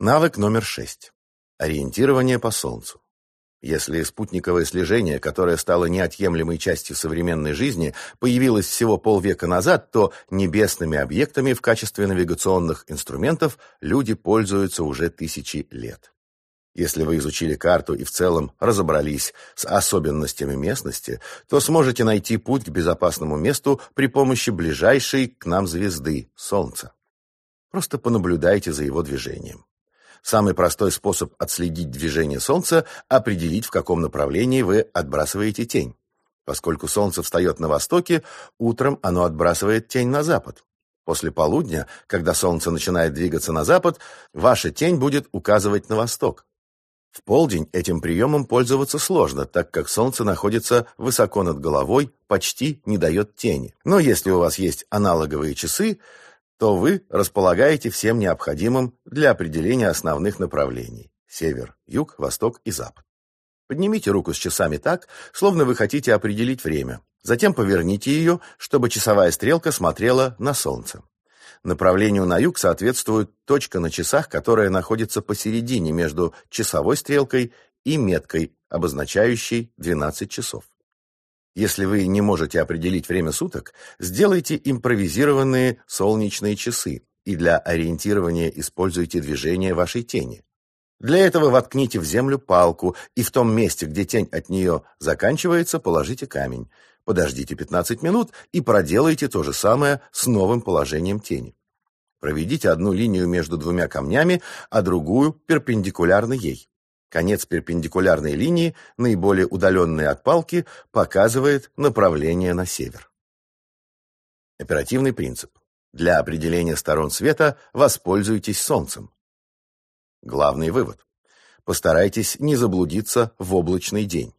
Навык номер шесть. Ориентирование по Солнцу. Если спутниковое слежение, которое стало неотъемлемой частью современной жизни, появилось всего полвека назад, то небесными объектами в качестве навигационных инструментов люди пользуются уже тысячи лет. Если вы изучили карту и в целом разобрались с особенностями местности, то сможете найти путь к безопасному месту при помощи ближайшей к нам звезды – Солнца. Просто понаблюдайте за его движением. Самый простой способ отследить движение Солнца – определить, в каком направлении вы отбрасываете тень. Поскольку Солнце встает на востоке, утром оно отбрасывает тень на запад. После полудня, когда Солнце начинает двигаться на запад, ваша тень будет указывать на восток. В полдень этим приемом пользоваться сложно, так как Солнце находится высоко над головой, почти не дает тени. Но если у вас есть аналоговые часы, то вы располагаете всем необходимым для определения основных направлений – север, юг, восток и запад. Поднимите руку с часами так, словно вы хотите определить время. Затем поверните ее, чтобы часовая стрелка смотрела на солнце. Направлению на юг соответствует точка на часах, которая находится посередине между часовой стрелкой и меткой, обозначающей 12 часов. Если вы не можете определить время суток, сделайте импровизированные солнечные часы и для ориентирования используйте движение вашей тени. Для этого воткните в землю палку и в том месте, где тень от нее заканчивается, положите камень. Подождите 15 минут и проделайте то же самое с новым положением тени. Проведите одну линию между двумя камнями, а другую перпендикулярно ей. Конец перпендикулярной линии, наиболее удаленный от палки, показывает направление на север. Оперативный принцип. Для определения сторон света воспользуйтесь Солнцем. Главный вывод. Постарайтесь не заблудиться в облачный день.